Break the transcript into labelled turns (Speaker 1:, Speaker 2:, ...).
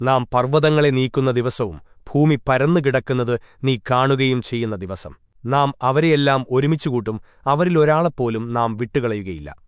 Speaker 1: നാം പർവതങ്ങളെ നീക്കുന്ന ദിവസവും ഭൂമി പരന്നുകിടക്കുന്നത് നീ കാണുകയും ചെയ്യുന്ന ദിവസം. നാം അവരെയെല്ലാം ഒരുമിച്ചുകൂട്ടും അവരിലൊരാളെപ്പോലും നാം വിട്ടുകളയുകയില്ല.